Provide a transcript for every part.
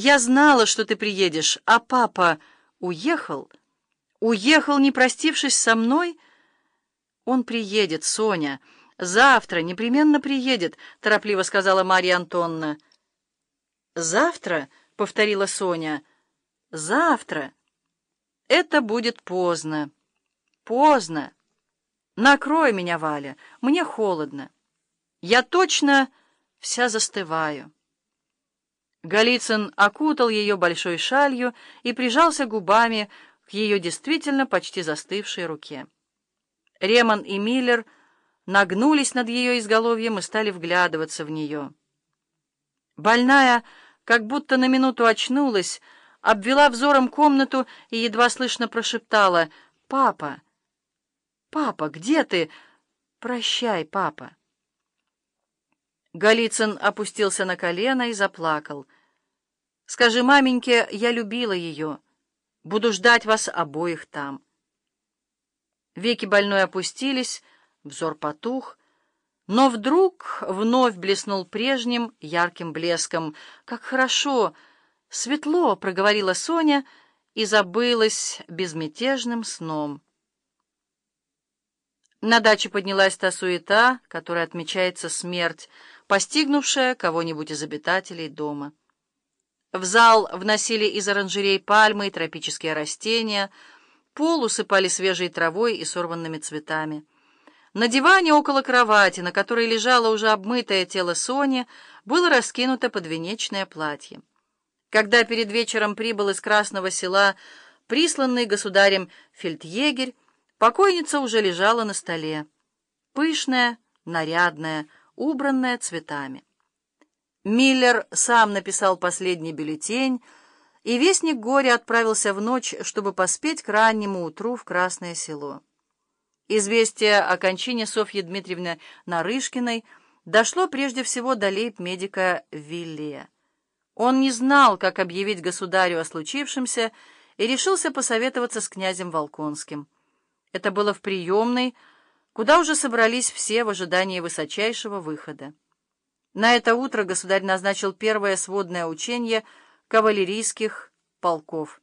Я знала, что ты приедешь, а папа уехал? Уехал, не простившись со мной? Он приедет, Соня. Завтра непременно приедет, торопливо сказала Марья Антонна. Завтра, повторила Соня. Завтра. Это будет поздно. Поздно. Накрой меня, Валя, мне холодно. Я точно вся застываю. Голицын окутал ее большой шалью и прижался губами к ее действительно почти застывшей руке. Ремон и Миллер нагнулись над ее изголовьем и стали вглядываться в нее. Больная, как будто на минуту очнулась, обвела взором комнату и едва слышно прошептала «Папа! Папа, где ты? Прощай, папа!» Голицын опустился на колено и заплакал. «Скажи маменьке, я любила ее. Буду ждать вас обоих там». Веки больной опустились, взор потух, но вдруг вновь блеснул прежним ярким блеском. «Как хорошо! Светло!» — проговорила Соня и забылась безмятежным сном. На даче поднялась та суета, которой отмечается смерть, постигнувшая кого-нибудь из обитателей дома. В зал вносили из оранжерей пальмы и тропические растения, пол усыпали свежей травой и сорванными цветами. На диване около кровати, на которой лежало уже обмытое тело Сони, было раскинуто подвенечное платье. Когда перед вечером прибыл из Красного села присланный государем фельдъегерь, покойница уже лежала на столе, пышная, нарядная, убранная цветами. Миллер сам написал последний бюллетень, и вестник горя отправился в ночь, чтобы поспеть к раннему утру в Красное село. Известие о кончине Софьи Дмитриевны Нарышкиной дошло прежде всего до лейб-медика Виллия. Он не знал, как объявить государю о случившемся, и решился посоветоваться с князем Волконским. Это было в приемной, куда уже собрались все в ожидании высочайшего выхода. На это утро государь назначил первое сводное учение кавалерийских полков.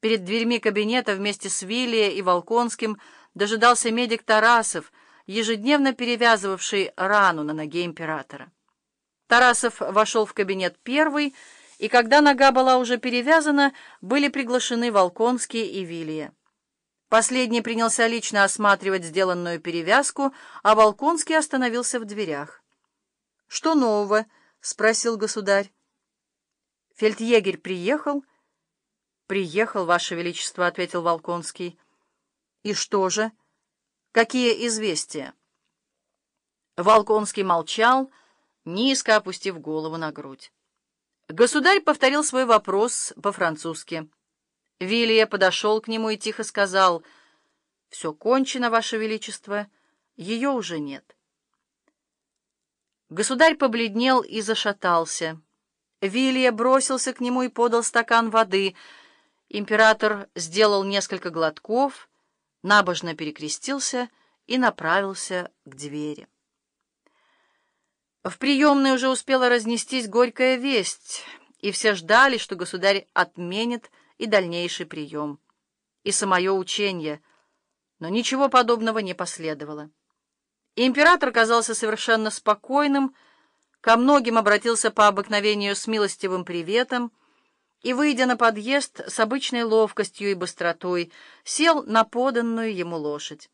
Перед дверьми кабинета вместе с Виллия и Волконским дожидался медик Тарасов, ежедневно перевязывавший рану на ноге императора. Тарасов вошел в кабинет первый, и когда нога была уже перевязана, были приглашены Волконский и Вилья. Последний принялся лично осматривать сделанную перевязку, а Волконский остановился в дверях. — Что нового? — спросил государь. — Фельдъегерь приехал? — Приехал, Ваше Величество, — ответил Волконский. — И что же? Какие известия? Волконский молчал, низко опустив голову на грудь. Государь повторил свой вопрос по-французски. Вилия подошел к нему и тихо сказал, «Все кончено, Ваше Величество, ее уже нет». Государь побледнел и зашатался. Вилия бросился к нему и подал стакан воды. Император сделал несколько глотков, набожно перекрестился и направился к двери. В приемной уже успела разнестись горькая весть, и все ждали, что государь отменит и дальнейший прием, и самое учение, но ничего подобного не последовало. Император казался совершенно спокойным, ко многим обратился по обыкновению с милостивым приветом и, выйдя на подъезд с обычной ловкостью и быстротой, сел на поданную ему лошадь.